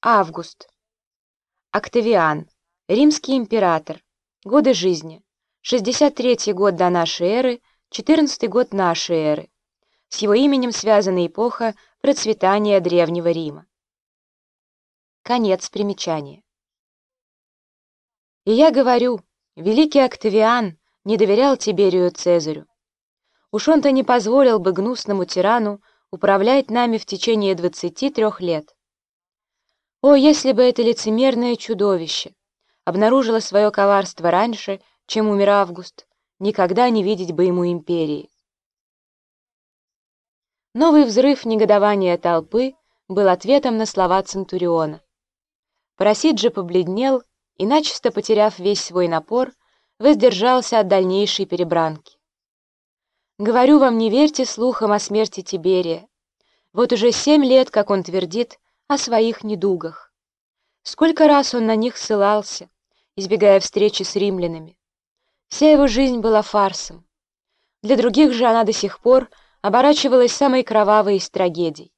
Август. Октавиан. Римский император. Годы жизни. 63 год до нашей эры, 14 год нашей эры. С его именем связана эпоха процветания Древнего Рима. Конец примечания. И я говорю, великий Октавиан не доверял Тиберию Цезарю. Уж он-то не позволил бы гнусному тирану управлять нами в течение 23 лет. О, если бы это лицемерное чудовище обнаружило свое коварство раньше, чем умер Август, никогда не видеть бы ему империи. Новый взрыв негодования толпы был ответом на слова Центуриона. Парасит же побледнел и, начисто потеряв весь свой напор, воздержался от дальнейшей перебранки. Говорю вам, не верьте слухам о смерти Тиберия. Вот уже семь лет, как он твердит о своих недугах. Сколько раз он на них ссылался, избегая встречи с римлянами. Вся его жизнь была фарсом. Для других же она до сих пор оборачивалась самой кровавой из трагедий.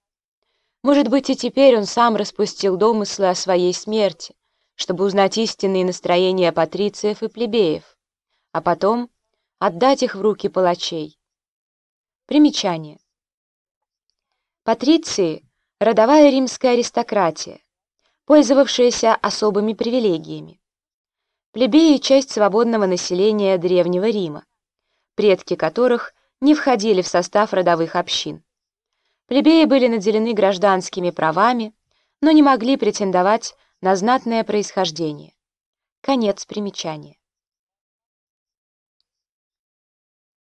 Может быть, и теперь он сам распустил домыслы о своей смерти, чтобы узнать истинные настроения патрициев и плебеев, а потом отдать их в руки палачей. Примечание. Патриции — родовая римская аристократия, пользовавшаяся особыми привилегиями. Плебеи — часть свободного населения Древнего Рима, предки которых не входили в состав родовых общин. Плебеи были наделены гражданскими правами, но не могли претендовать на знатное происхождение. Конец примечания.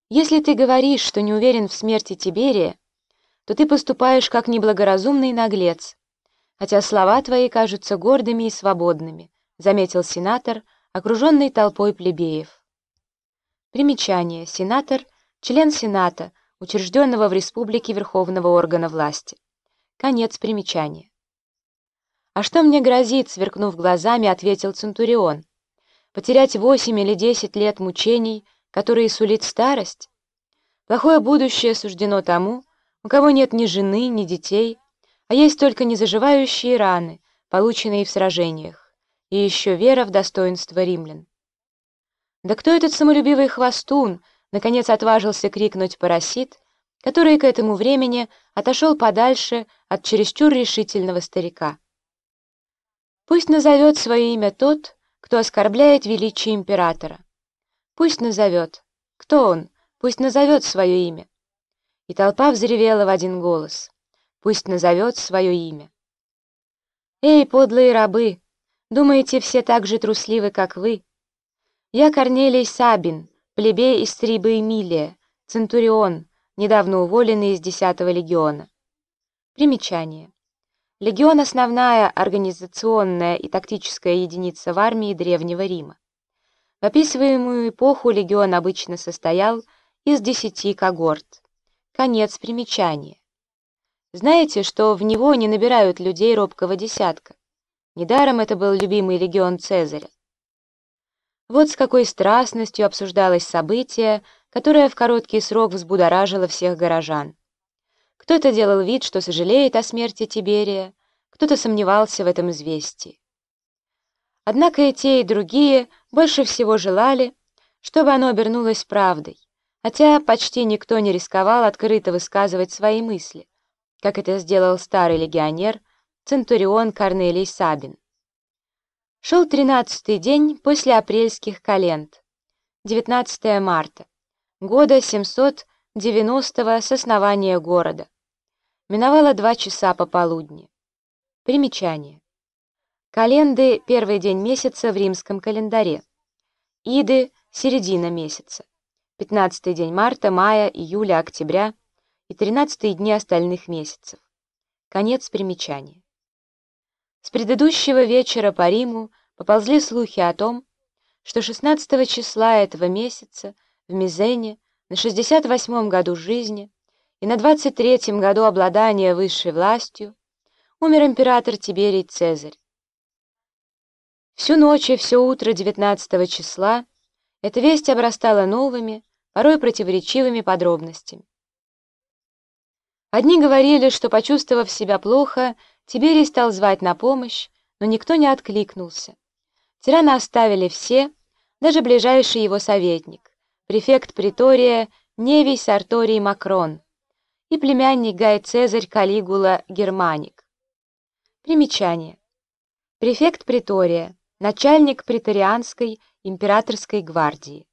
Если ты говоришь, что не уверен в смерти Тиберия, то ты поступаешь как неблагоразумный наглец, хотя слова твои кажутся гордыми и свободными, заметил сенатор, окруженный толпой плебеев. Примечание. Сенатор — член Сената, учрежденного в республике Верховного органа власти. Конец примечания. «А что мне грозит?» — сверкнув глазами, ответил Центурион. «Потерять восемь или десять лет мучений, которые сулит старость? Плохое будущее суждено тому, у кого нет ни жены, ни детей, а есть только незаживающие раны, полученные в сражениях, и еще вера в достоинство римлян. Да кто этот самолюбивый хвостун, Наконец отважился крикнуть парасит, который к этому времени отошел подальше от чересчур решительного старика. Пусть назовет свое имя тот, кто оскорбляет величие императора. Пусть назовет. Кто он? Пусть назовет свое имя. И толпа взревела в один голос. Пусть назовет свое имя. Эй, подлые рабы! Думаете, все так же трусливы, как вы? Я Корнелий Сабин, плебей из Трибы Эмилия, Центурион, недавно уволенный из 10-го легиона. Примечание. Легион — основная организационная и тактическая единица в армии Древнего Рима. В описываемую эпоху легион обычно состоял из десяти когорт. Конец примечания. Знаете, что в него не набирают людей робкого десятка? Недаром это был любимый легион Цезаря. Вот с какой страстностью обсуждалось событие, которое в короткий срок взбудоражило всех горожан. Кто-то делал вид, что сожалеет о смерти Тиберия, кто-то сомневался в этом известии. Однако и те, и другие больше всего желали, чтобы оно обернулось правдой, хотя почти никто не рисковал открыто высказывать свои мысли, как это сделал старый легионер Центурион Корнелий Сабин. Шел тринадцатый день после апрельских календ, 19 марта, года 790-го с основания города. Миновало два часа пополудни. Примечание. Календы — первый день месяца в римском календаре. Иды — середина месяца. Пятнадцатый день марта, мая, июля, октября и тринадцатые дни остальных месяцев. Конец примечания. С предыдущего вечера по Риму поползли слухи о том, что 16 числа этого месяца в Мизене на 68-м году жизни и на 23-м году обладания высшей властью умер император Тиберий Цезарь. Всю ночь и все утро 19 числа эта весть обрастала новыми, порой противоречивыми подробностями. Одни говорили, что, почувствовав себя плохо, Тиберий стал звать на помощь, но никто не откликнулся. Тирана оставили все, даже ближайший его советник, префект притория Невий Сарторий Макрон и племянник Гай Цезарь Калигула Германик. Примечание. Префект притория, начальник преторианской императорской гвардии.